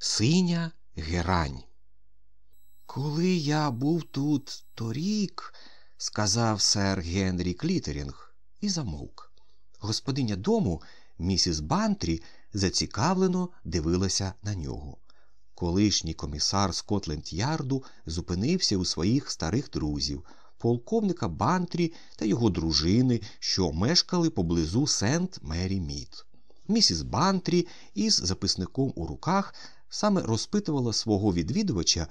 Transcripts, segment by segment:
Синя герань. Коли я був тут торік, сказав сер Генрі Клітерінг і замовк. Господиня дому, місіс Бантрі, зацікавлено дивилася на нього. Колишній комісар Скотленд Ярду зупинився у своїх старих друзів, полковника Бантрі та його дружини, що мешкали поблизу Сент Мері Мід. Місіс Бантрі із записником у руках саме розпитувала свого відвідувача,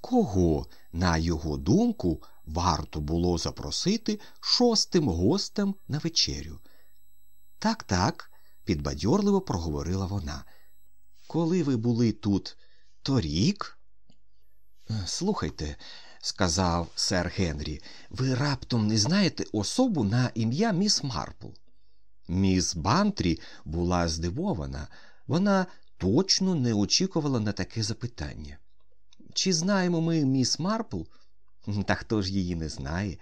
кого, на його думку, варто було запросити шостим гостем на вечерю. Так, так, підбадьорливо проговорила вона. Коли ви були тут торік? Слухайте, сказав сер Генрі, ви раптом не знаєте особу на ім'я міс Марпл. Міс Бантрі була здивована, вона точно не очікувала на таке запитання. Чи знаємо ми міс Марпл? Та хто ж її не знає?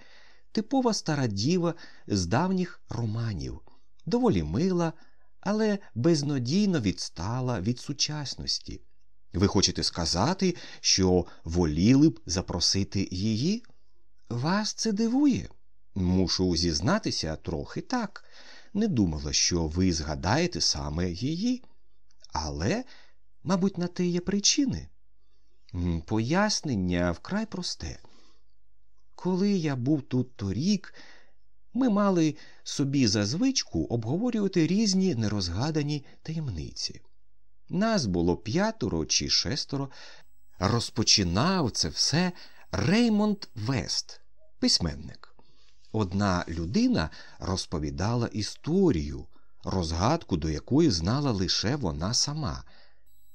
Типова стара діва з давніх романів, доволі мила, але безнадійно відстала від сучасності. Ви хочете сказати, що воліли б запросити її? Вас це дивує? Мушу зізнатися трохи так. Не думала, що ви згадаєте саме її. Але, мабуть, на те є причини. Пояснення вкрай просте. Коли я був тут торік, ми мали собі за звичку обговорювати різні нерозгадані таємниці. Нас було п'ятеро чи шестеро. Розпочинав це все Реймонд Вест, письменник. Одна людина розповідала історію, розгадку до якої знала лише вона сама.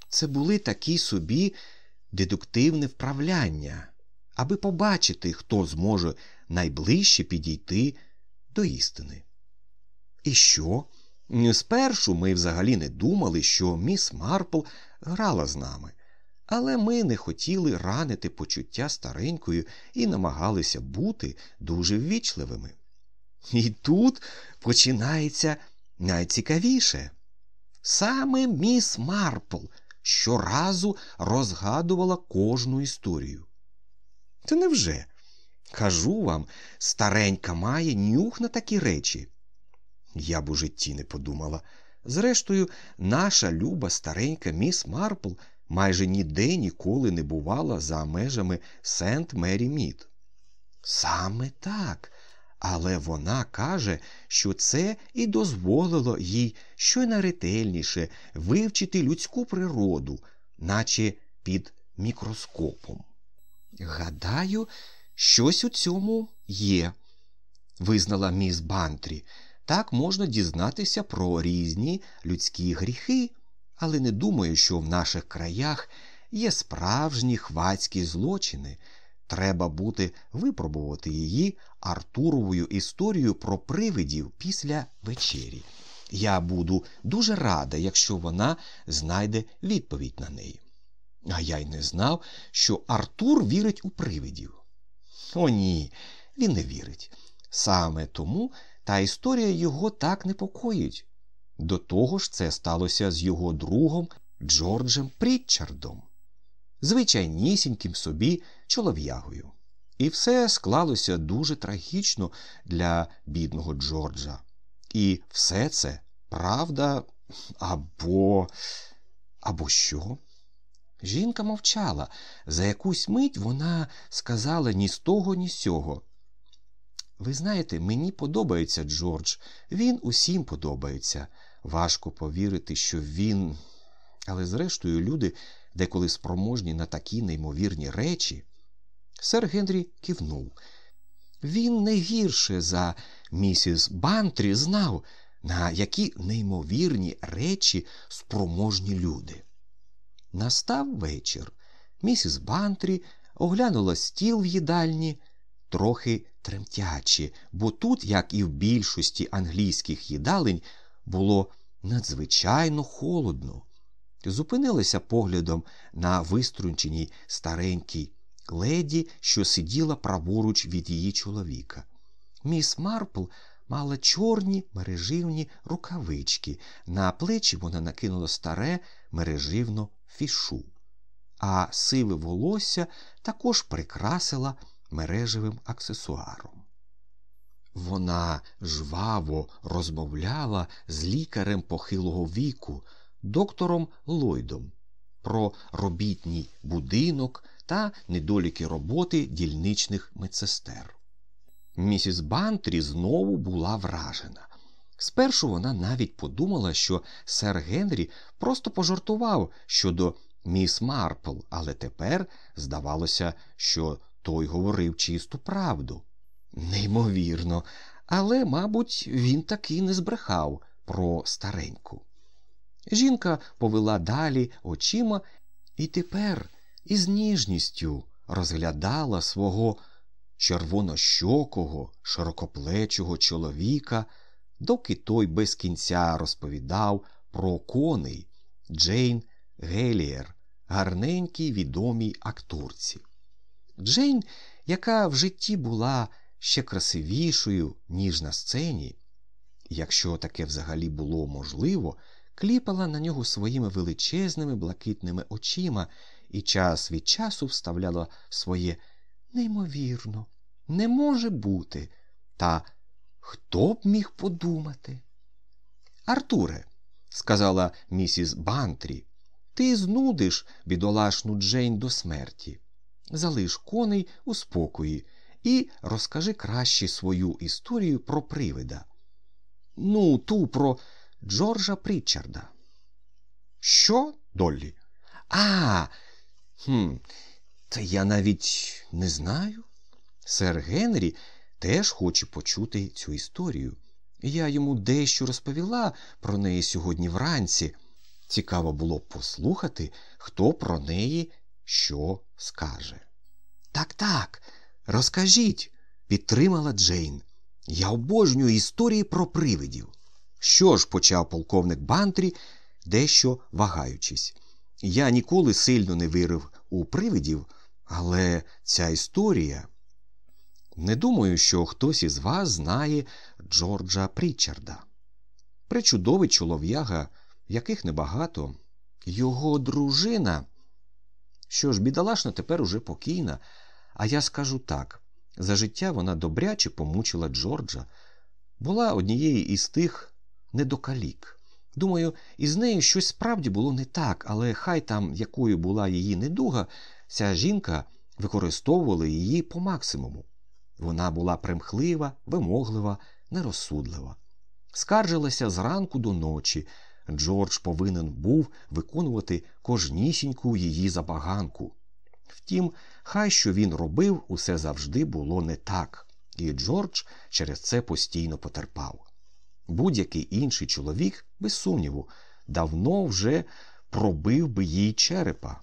Це були такі собі дедуктивне вправляння, аби побачити, хто зможе найближче підійти до істини. І що? Спершу ми взагалі не думали, що міс Марпл грала з нами, але ми не хотіли ранити почуття старенькою і намагалися бути дуже ввічливими. І тут починається найцікавіше. Саме міс Марпл щоразу розгадувала кожну історію. Це невже? Кажу вам, старенька має нюх на такі речі. Я б у житті не подумала. Зрештою, наша люба старенька міс Марпл майже ніде ніколи не бувала за межами Сент Мері Мід. Саме так. Але вона каже, що це і дозволило їй щонайретельніше вивчити людську природу, наче під мікроскопом. Гадаю, щось у цьому є, визнала міс Бантрі. Так можна дізнатися про різні людські гріхи, але не думаю, що в наших краях є справжні хвацькі злочини. Треба буде випробувати її Артуровою історією про привидів після вечері. Я буду дуже рада, якщо вона знайде відповідь на неї. А я й не знав, що Артур вірить у привидів. О, ні, він не вірить. Саме тому та історія його так непокоїть. До того ж, це сталося з його другом Джорджем Прітчардом, звичайнісіньким собі чолов'ягою. І все склалося дуже трагічно для бідного Джорджа. І все це правда або або що? Жінка мовчала. За якусь мить вона сказала ні з того, ні з сього. Ви знаєте, мені подобається Джордж, він усім подобається. Важко повірити, що він. Але, зрештою, люди деколи спроможні на такі неймовірні речі. Сер Генрі кивнув. Він не гірше за місіс Бантрі знав, на які неймовірні речі спроможні люди. Настав вечір. Місіс Бантрі оглянула стіл в їдальні, трохи тремтячи, бо тут, як і в більшості англійських їдалень, було надзвичайно холодно. Зупинилася поглядом на виструнченій старенькій леді, що сиділа праворуч від її чоловіка. Міс Марпл мала чорні мереживні рукавички. На плечі вона накинула старе мереживно фішу, а сиве волосся також прикрасила мережевим аксесуаром. Вона жваво розмовляла з лікарем похилого віку, доктором Ллойдом, про робітній будинок та недоліки роботи дільничних медсестер. Місіс Бантрі знову була вражена. Спершу вона навіть подумала, що сер Генрі просто пожартував щодо міс Марпл, але тепер здавалося, що той говорив чисту правду. Неймовірно, але, мабуть, він таки не збрехав про стареньку. Жінка повела далі очима і тепер із ніжністю розглядала свого червонощокого, широкоплечого чоловіка, доки той без кінця розповідав про коней Джейн Гелієр, гарненькій відомій акторці. Джейн, яка в житті була ще красивішою, ніж на сцені, якщо таке взагалі було можливо, кліпала на нього своїми величезними блакитними очима і час від часу вставляла своє неймовірно, не може бути. Та хто б міг подумати? Артуре, сказала місіс Бантрі, ти знудиш бідолашну Джейн до смерті. Залиш коней у спокої і розкажи краще свою історію про привида. Ну, ту про Джорджа Прітчарда. Що, Доллі? А, хм, та я навіть не знаю. Сер Генрі теж хоче почути цю історію. Я йому дещо розповіла про неї сьогодні вранці. Цікаво було б послухати, хто про неї що скаже. Так, так, розкажіть, підтримала Джейн. Я обожнюю історії про привидів. Що ж, почав полковник Бантрі, дещо вагаючись. Я ніколи сильно не вирив у привидів, але ця історія. Не думаю, що хтось із вас знає Джорджа Прічарда. Причудовий чолов'яга, яких небагато, його дружина. Що ж, бідолашна тепер уже покійна, а я скажу так за життя вона добряче помучила Джорджа, була однією із тих недокалік. Думаю, із нею щось справді було не так, але хай там, якою була її недуга, ця жінка використовувала її по максимуму. Вона була примхлива, вимоглива, нерозсудлива. Скаржилася зранку до ночі. Джордж повинен був виконувати кожнісіньку її забаганку. Втім, хай що він робив, усе завжди було не так, і Джордж через це постійно потерпав. Будь-який інший чоловік, без сумніву, давно вже пробив би їй черепа.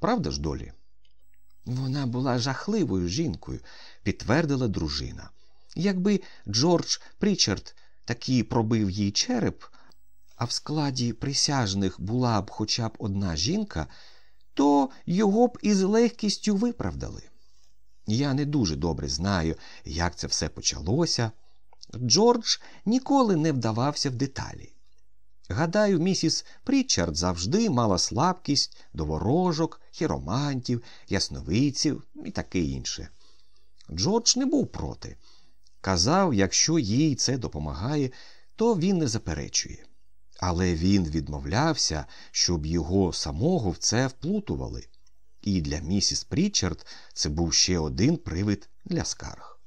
Правда ж, долі? Вона була жахливою жінкою, підтвердила дружина. Якби Джордж Прічард таки пробив їй череп, а в складі присяжних була б хоча б одна жінка, то його б із легкістю виправдали. Я не дуже добре знаю, як це все почалося. Джордж ніколи не вдавався в деталі. Гадаю, місіс Прічард завжди мала слабкість до ворожок, хіромантів, ясновидців і таке інше. Джордж не був проти. Казав, якщо їй це допомагає, то він не заперечує. Але він відмовлявся, щоб його самого в це вплутували. І для місіс Прічард це був ще один привид для скарг.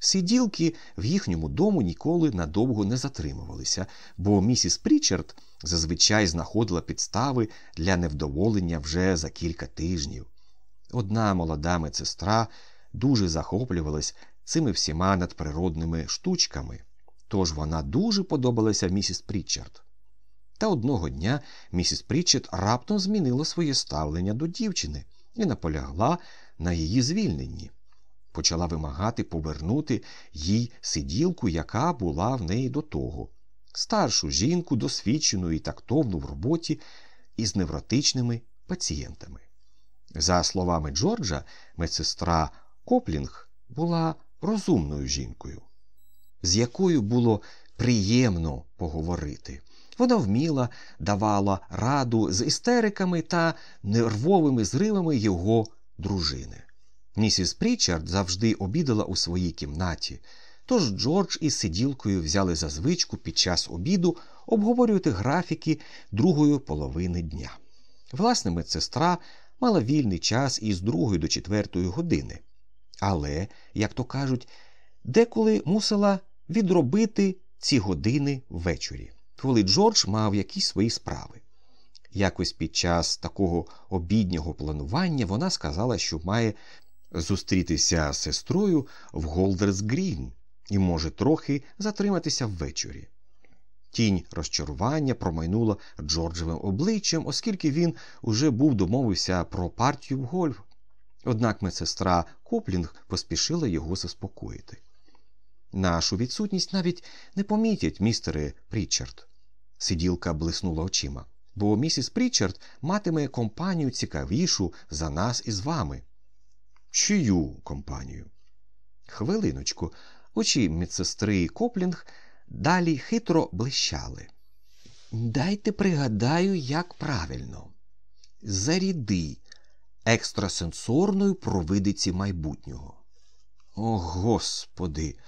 Сиділки в їхньому дому ніколи надовго не затримувалися, бо місіс Прічард зазвичай знаходила підстави для невдоволення вже за кілька тижнів. Одна молода медсестра дуже захоплювалась цими всіма надприродними штучками, тож вона дуже подобалася місіс Прічард. Та одного дня місіс Прічард раптом змінила своє ставлення до дівчини і наполягла на її звільненні почала вимагати повернути їй сиділку, яка була в неї до того, старшу жінку, досвідчену і тактовну в роботі із невротичними пацієнтами. За словами Джорджа, медсестра Коплінг була розумною жінкою, з якою було приємно поговорити. Вона вміла, давала раду з істериками та нервовими зривами його дружини. Місіс Прічард завжди обідала у своїй кімнаті, тож Джордж із сиділкою взяли за звичку під час обіду обговорювати графіки другої половини дня. Власне, медсестра мала вільний час із другої до четвертої години, але, як то кажуть, деколи мусила відробити ці години ввечері, коли Джордж мав якісь свої справи. Якось під час такого обіднього планування вона сказала, що має зустрітися з сестрою в Голдерс Грін і може трохи затриматися ввечері. Тінь розчарування промайнула Джорджевим обличчям, оскільки він уже був домовився про партію в гольф. Однак медсестра Коплінг поспішила його заспокоїти. Нашу відсутність навіть не помітять, містере Прічард. Сиділка блиснула очима, бо місіс Прічард матиме компанію цікавішу за нас із вами. Чию компанію? Хвилиночку, очі медсестри Коплінг далі хитро блищали. Дайте пригадаю, як правильно. Заріди екстрасенсорної провидиці майбутнього. О, господи,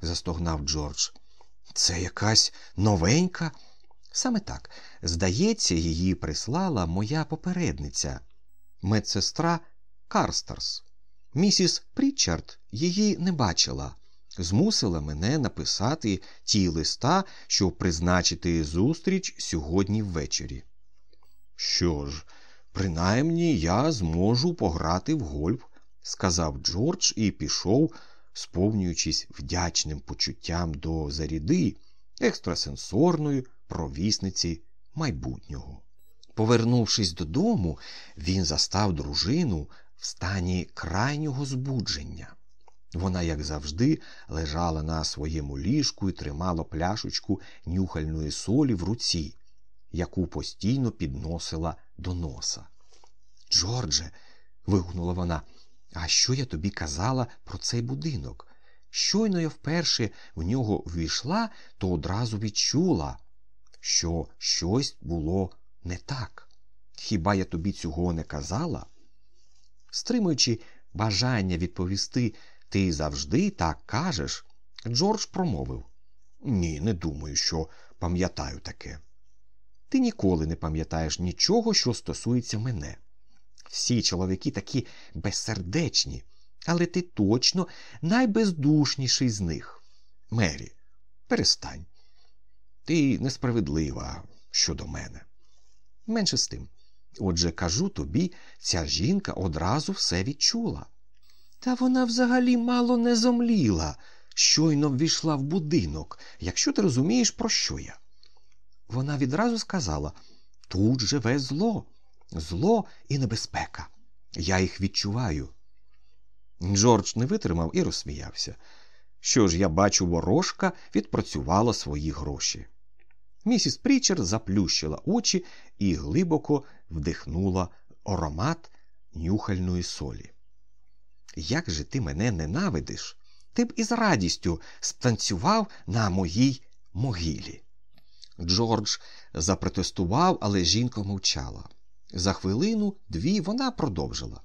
застогнав Джордж. Це якась новенька. Саме так, здається, її прислала моя попередниця, медсестра Карстерс. Місіс Прічард її не бачила, змусила мене написати ті листа, щоб призначити зустріч сьогодні ввечері. Що ж, принаймні я зможу пограти в гольф, сказав Джордж і пішов, сповнюючись вдячним почуттям до заріди, екстрасенсорної провісниці майбутнього. Повернувшись додому, він застав дружину в стані крайнього збудження. Вона, як завжди, лежала на своєму ліжку і тримала пляшечку нюхальної солі в руці, яку постійно підносила до носа. Джордже, вигукнула вона, а що я тобі казала про цей будинок? Щойно я вперше в нього ввійшла, то одразу відчула, що щось було не так. Хіба я тобі цього не казала? Стримуючи бажання відповісти, ти завжди так кажеш, Джордж промовив Ні, не думаю, що пам'ятаю таке. Ти ніколи не пам'ятаєш нічого, що стосується мене. Всі чоловіки такі безсердечні, але ти точно найбездушніший з них. Мері, перестань. Ти несправедлива щодо мене. Менше з тим. Отже, кажу тобі, ця жінка одразу все відчула. Та вона взагалі мало не зомліла, щойно ввійшла в будинок, якщо ти розумієш, про що я. Вона відразу сказала тут живе зло, зло і небезпека. Я їх відчуваю. Джордж не витримав і розсміявся. Що ж, я бачу, ворожка відпрацювала свої гроші. Місіс Прічер заплющила очі і глибоко вдихнула аромат нюхальної солі. Як же ти мене ненавидиш? Ти б із радістю станцював на моїй могилі. Джордж запротестував, але жінка мовчала. За хвилину, дві вона продовжила.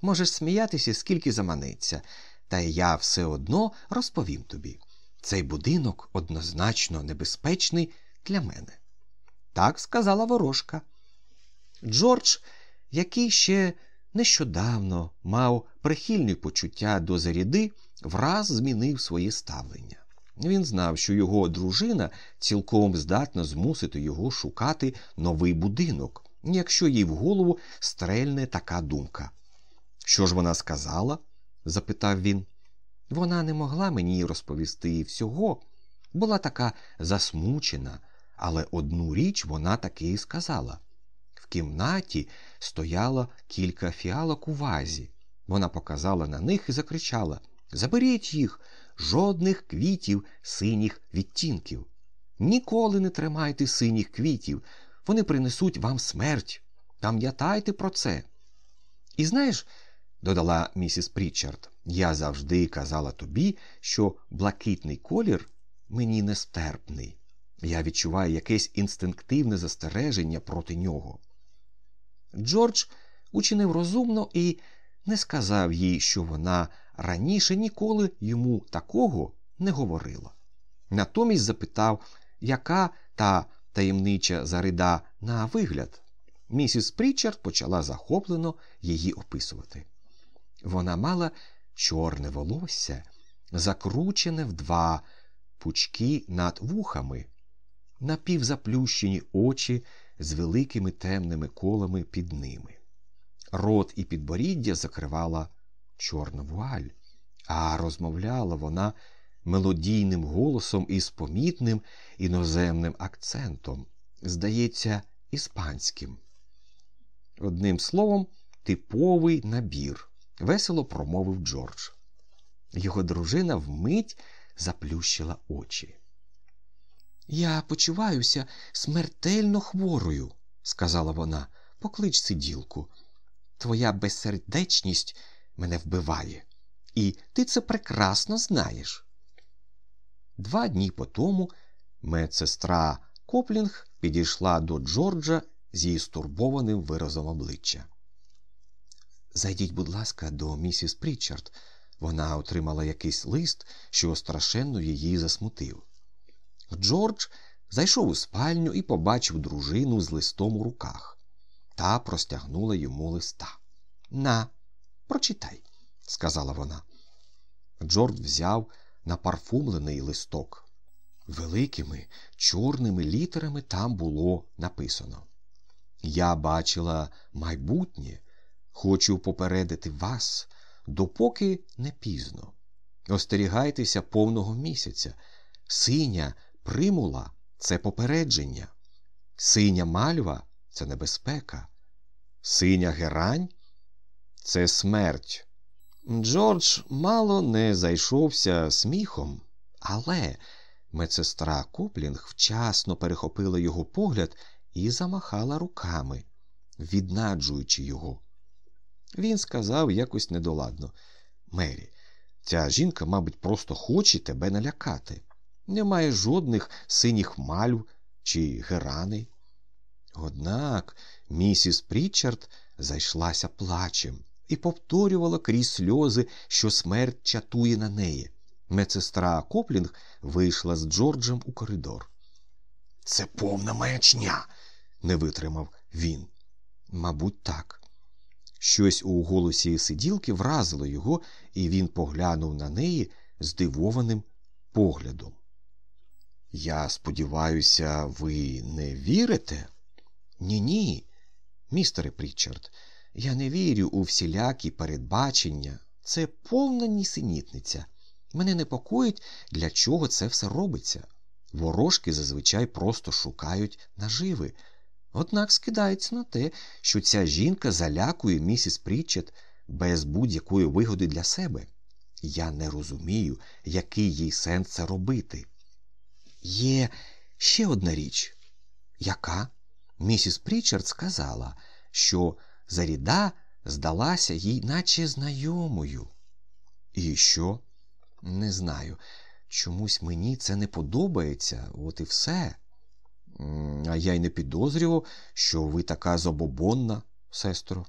Можеш сміятися, скільки заманеться, та я все одно розповім тобі. Цей будинок однозначно небезпечний для мене. Так сказала ворожка. Джордж, який ще нещодавно мав прихильні почуття до заряди, враз змінив своє ставлення. Він знав, що його дружина цілком здатна змусити його шукати новий будинок, якщо їй в голову стрельне така думка. Що ж вона сказала? запитав він. Вона не могла мені розповісти всього, була така засмучена, але одну річ вона таки і сказала. В кімнаті стояло кілька фіалок у вазі. Вона показала на них і закричала Заберіть їх, жодних квітів синіх відтінків. Ніколи не тримайте синіх квітів, вони принесуть вам смерть. Пам'ятайте про це. І знаєш, додала місіс Прічард, я завжди казала тобі, що блакитний колір мені нестерпний. Я відчуваю якесь інстинктивне застереження проти нього. Джордж учинив розумно і не сказав їй, що вона раніше ніколи йому такого не говорила. Натомість запитав, яка та таємнича зарида на вигляд. Місіс Прічард почала захоплено її описувати. Вона мала чорне волосся, закручене в два пучки над вухами, напівзаплющені очі з великими темними колами під ними. Рот і підборіддя закривала чорна вуаль, а розмовляла вона мелодійним голосом із помітним іноземним акцентом, здається, іспанським. Одним словом, типовий набір, весело промовив Джордж. Його дружина вмить заплющила очі. Я почуваюся смертельно хворою, сказала вона. Поклич сиділку. Твоя безсердечність мене вбиває, і ти це прекрасно знаєш. Два дні по тому медсестра Коплінг підійшла до Джорджа зі стурбованим виразом обличчя. Зайдіть, будь ласка, до місіс Прічард. Вона отримала якийсь лист, що страшенно її засмутив. Джордж зайшов у спальню і побачив дружину з листом у руках. Та простягнула йому листа. На, прочитай, сказала вона. Джордж взяв напарфумлений листок. Великими чорними літерами там було написано. Я бачила майбутнє, хочу попередити вас, допоки не пізно. Остерігайтеся повного місяця. Синя примула це попередження, синя мальва це небезпека, синя герань це смерть. Джордж мало не зайшовся сміхом, але медсестра Коплінг вчасно перехопила його погляд і замахала руками, віднаджуючи його. Він сказав якось недоладно Мері, ця жінка, мабуть, просто хоче тебе налякати. Немає жодних синіх мальв чи герани. Однак місіс Прічард зайшлася плачем і повторювала крізь сльози, що смерть чатує на неї. Медсестра Коплінг вийшла з Джорджем у коридор. Це повна маячня, не витримав він. Мабуть, так. Щось у голосі сиділки вразило його, і він поглянув на неї здивованим поглядом. Я сподіваюся, ви не вірите? Ні, ні, містере Прічард, я не вірю у всілякі передбачення. Це повна нісенітниця. Мене непокоїть, для чого це все робиться. Ворожки зазвичай просто шукають наживи. Однак скидається на те, що ця жінка залякує місіс Прічет без будь-якої вигоди для себе. Я не розумію, який їй сенс це робити. Є ще одна річ, яка місіс Прічард сказала, що Заріда здалася їй, наче знайомою. І що? Не знаю. Чомусь мені це не подобається, от і все. А я й не підозрював, що ви така забобонна, сестро.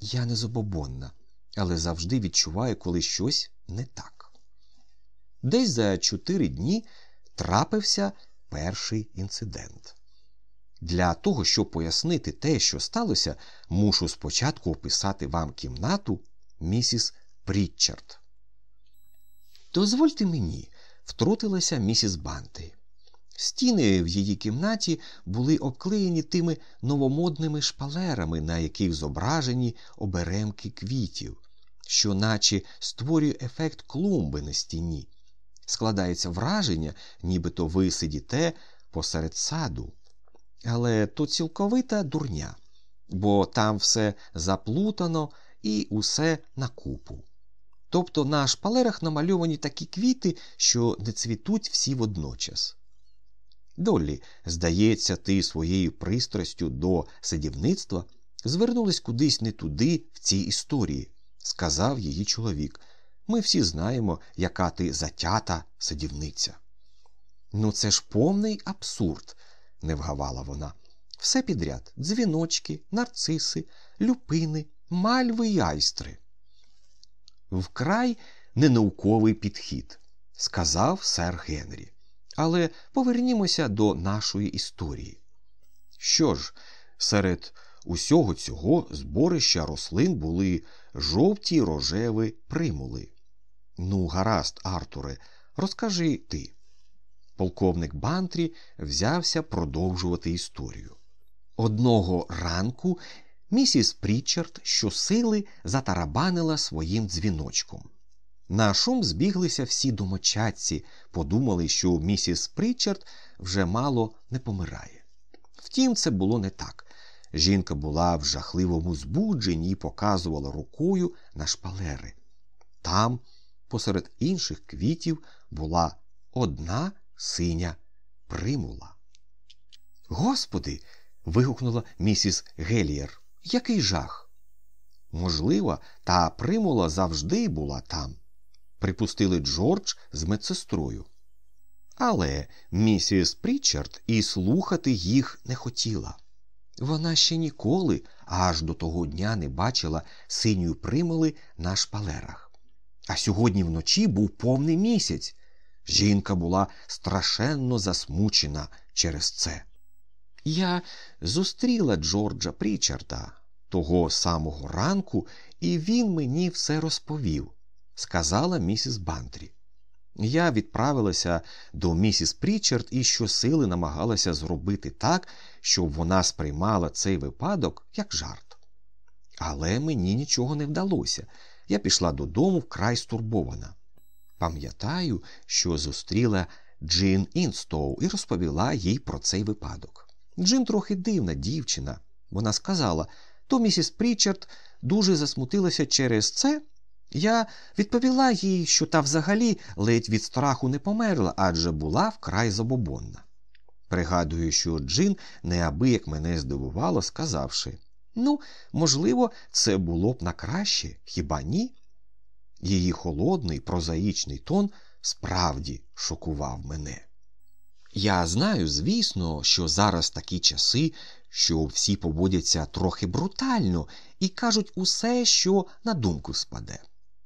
Я не забобонна, але завжди відчуваю, коли щось не так. Десь за чотири дні трапився перший інцидент. Для того, щоб пояснити те, що сталося, мушу спочатку описати вам кімнату місіс Прітчард. Дозвольте мені, втрутилася місіс Банти. Стіни в її кімнаті були обклеєні тими новомодними шпалерами, на яких зображені оберемки квітів, що наче створює ефект клумби на стіні. Складається враження, нібито ви сидіте посеред саду. Але то цілковита дурня, бо там все заплутано і усе на купу. Тобто на шпалерах намальовані такі квіти, що не цвітуть всі водночас. Долі, здається, ти своєю пристрастю до садівництва звернулась кудись не туди в цій історії, сказав її чоловік. Ми всі знаємо, яка ти затята садівниця. Ну, це ж повний абсурд, не вгавала вона. Все підряд дзвіночки, нарциси, люпини, мальви й айстри. Вкрай ненауковий підхід, сказав сер Генрі. Але повернімося до нашої історії. Що ж, серед усього цього зборища рослин були жовті рожеві примули. Ну, гаразд, Артуре, розкажи ти. Полковник Бантрі взявся продовжувати історію. Одного ранку місіс Прічард щосили затарабанила своїм дзвіночком. На шум збіглися всі домочадці, подумали, що місіс Прічард вже мало не помирає. Втім, це було не так. Жінка була в жахливому збудженні і показувала рукою на шпалери. Там, посеред інших квітів, була одна синя примула. Господи. вигукнула місіс Гелієр. Який жах? Можливо, та примула завжди була там, припустили Джордж з медсестрою. Але місіс Прічард і слухати їх не хотіла. Вона ще ніколи аж до того дня не бачила синьої примули на шпалерах. А сьогодні вночі був повний місяць. Жінка була страшенно засмучена через це. Я зустріла Джорджа Прічарда того самого ранку, і він мені все розповів, сказала місіс Бантрі. Я відправилася до місіс Прічард і щосили намагалася зробити так, щоб вона сприймала цей випадок як жарт. Але мені нічого не вдалося. Я пішла додому вкрай стурбована. Пам'ятаю, що зустріла Джин Інстоу і розповіла їй про цей випадок. Джин трохи дивна дівчина. Вона сказала, то місіс Прічард дуже засмутилася через це. Я відповіла їй, що та взагалі ледь від страху не померла, адже була вкрай забобонна. Пригадую, що Джин неабияк мене здивувало, сказавши ну, можливо, це було б на краще, хіба ні? Її холодний, прозаїчний тон справді шокував мене. Я знаю, звісно, що зараз такі часи, що всі поводяться трохи брутально і кажуть усе, що на думку спаде.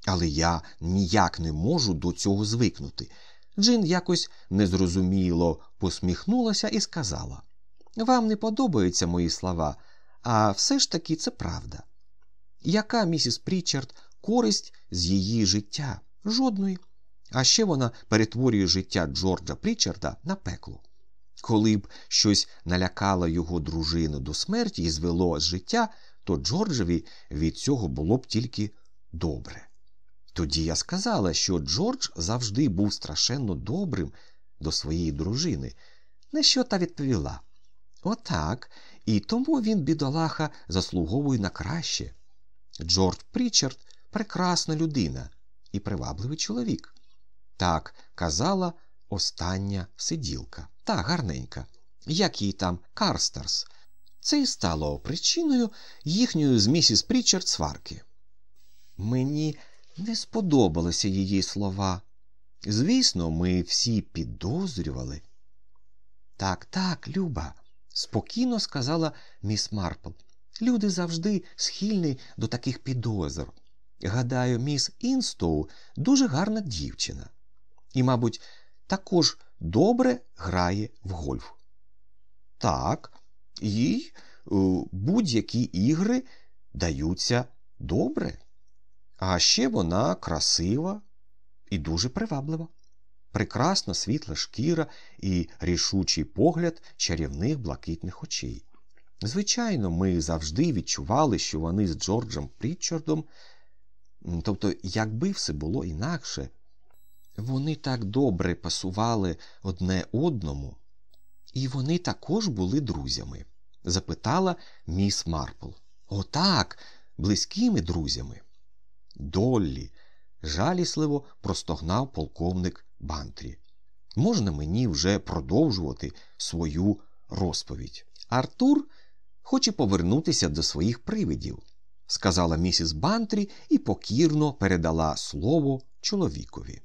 Але я ніяк не можу до цього звикнути. Джин якось незрозуміло посміхнулася і сказала: Вам не подобаються мої слова, а все ж таки це правда. Яка місіс Прічард користь з її життя? Жодної. А ще вона перетворює життя Джорджа Прічарда на пекло. Коли б щось налякало його дружину до смерті і звело з життя, то Джорджеві від цього було б тільки добре. Тоді я сказала, що Джордж завжди був страшенно добрим до своєї дружини, на що та відповіла Отак, і тому він, бідолаха, заслуговує на краще. Джордж Прічард прекрасна людина і привабливий чоловік. Так казала остання сиділка, та гарненька, як їй там Карстерс. Це й стало причиною їхньої з місіс Прічард сварки. Мені не сподобалися її слова. Звісно, ми всі підозрювали. Так, так, люба, спокійно сказала міс Марпл. Люди завжди схильні до таких підозр. Гадаю, міс Інстоу дуже гарна дівчина. І, мабуть, також добре грає в гольф. Так, їй е, будь-які ігри даються добре. А ще вона красива і дуже приваблива. Прекрасна світла шкіра і рішучий погляд чарівних блакитних очей. Звичайно, ми завжди відчували, що вони з Джорджем Прітчардом, тобто, якби все було інакше, вони так добре пасували одне одному, і вони також були друзями? запитала міс Марпл. Отак, близькими друзями. Доллі, жалісливо простогнав полковник Бантрі. Можна мені вже продовжувати свою розповідь. Артур хоче повернутися до своїх привидів, сказала місіс Бантрі і покірно передала слово чоловікові.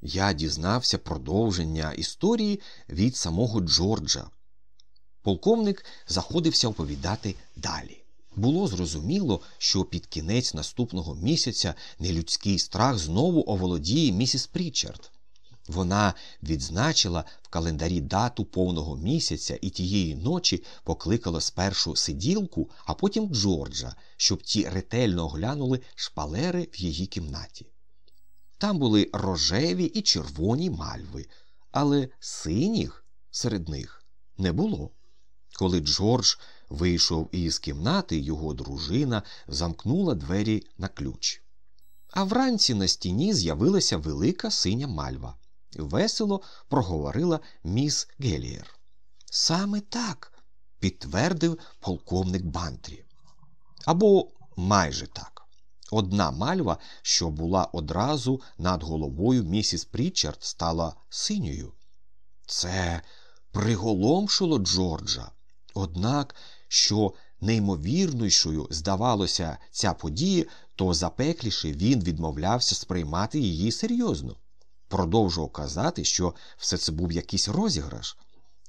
Я дізнався продовження історії від самого Джорджа. Полковник заходився оповідати далі. Було зрозуміло, що під кінець наступного місяця нелюдський страх знову оволодіє місіс Прічард. Вона відзначила в календарі дату повного місяця і тієї ночі покликала спершу сиділку, а потім Джорджа, щоб ті ретельно оглянули шпалери в її кімнаті. Там були рожеві і червоні мальви, але синіх серед них не було. Коли Джордж вийшов із кімнати, його дружина замкнула двері на ключ. А вранці на стіні з'явилася велика синя мальва. Весело проговорила міс Гелієр. Саме так, підтвердив полковник Бантрі. Або майже так. Одна мальва, що була одразу над головою місіс Прічард, стала синьою. Це приголомшило Джорджа. Однак, що неймовірнішою здавалося ця подія, то запекліше він відмовлявся сприймати її серйозно. Продовжував казати, що все це був якийсь розіграш.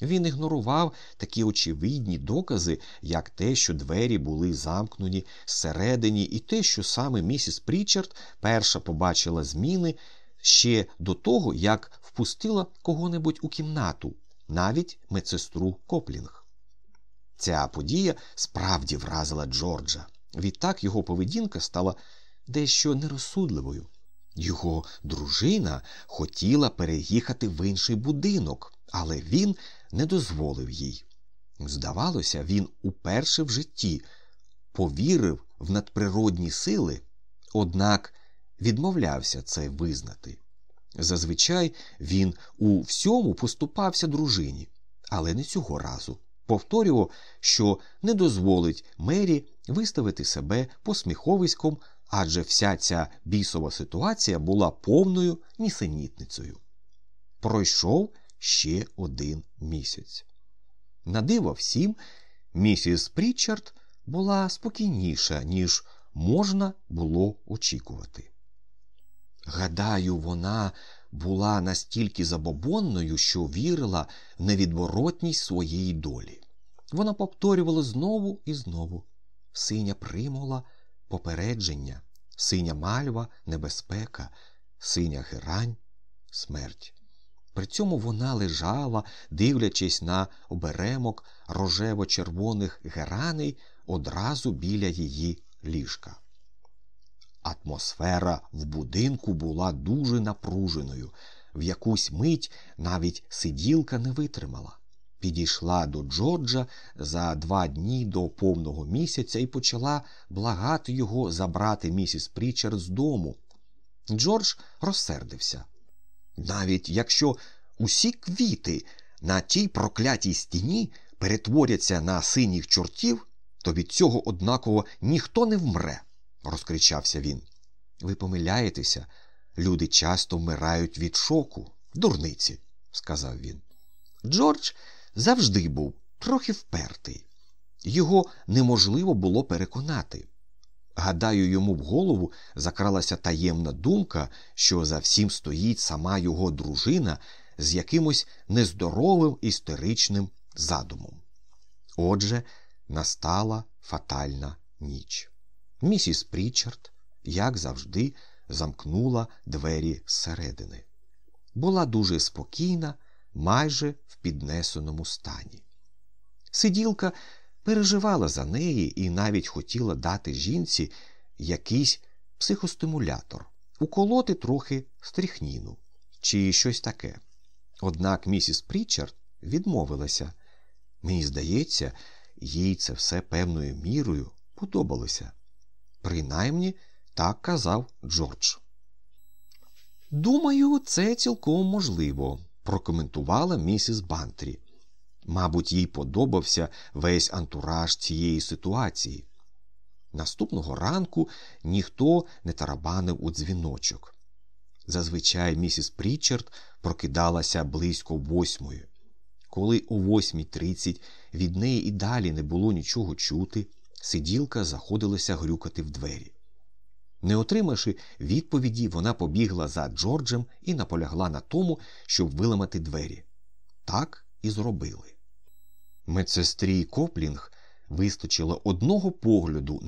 Він ігнорував такі очевидні докази, як те, що двері були замкнені зсередині, і те, що саме місіс Прічард перша побачила зміни ще до того, як впустила кого-небудь у кімнату, навіть медсестру Коплінг. Ця подія справді вразила Джорджа. Відтак його поведінка стала дещо нерозсудливою. Його дружина хотіла переїхати в інший будинок, але він не дозволив їй. Здавалося, він уперше в житті повірив в надприродні сили, однак відмовлявся це визнати. Зазвичай він у всьому поступався дружині, але не цього разу. Повторював, що не дозволить Мері виставити себе посміховиськом, адже вся ця бісова ситуація була повною нісенітницею. Пройшов ще один місяць. На диво всім, місіс Прічард була спокійніша, ніж можна було очікувати. Гадаю, вона була настільки забобонною, що вірила в невідворотність своєї долі. Вона повторювала знову і знову синя примула, попередження, синя мальва, небезпека, синя герань, смерть. При цьому вона лежала, дивлячись на оберемок рожево-червоних гераней одразу біля її ліжка. Атмосфера в будинку була дуже напруженою. В якусь мить навіть сиділка не витримала. Підійшла до Джорджа за два дні до повного місяця і почала благати його забрати місіс Прічард з дому. Джордж розсердився. Навіть якщо усі квіти на тій проклятій стіні перетворяться на синіх чортів, то від цього однаково ніхто не вмре, розкричався він. Ви помиляєтеся, люди часто вмирають від шоку, дурниці, сказав він. Джордж завжди був трохи впертий. Його неможливо було переконати. Гадаю, йому в голову закралася таємна думка, що за всім стоїть сама його дружина з якимось нездоровим істеричним задумом. Отже, настала фатальна ніч. Місіс Прічард, як завжди, замкнула двері зсередини. Була дуже спокійна, майже в піднесеному стані. Сиділка переживала за неї і навіть хотіла дати жінці якийсь психостимулятор, уколоти трохи стріхніну чи щось таке. Однак місіс Прічард відмовилася. Мені здається, їй це все певною мірою подобалося. Принаймні так казав Джордж. Думаю, це цілком можливо, прокоментувала місіс Бантрі. Мабуть, їй подобався весь антураж цієї ситуації. Наступного ранку ніхто не тарабанив у дзвіночок. Зазвичай місіс Прічард прокидалася близько восьмої. Коли о 8.30 від неї і далі не було нічого чути, сиділка заходилася грюкати в двері. Не отримавши відповіді, вона побігла за Джорджем і наполягла на тому, щоб виламати двері. Так і зробили. Медсестрі Коплінг вистачило одного погляду на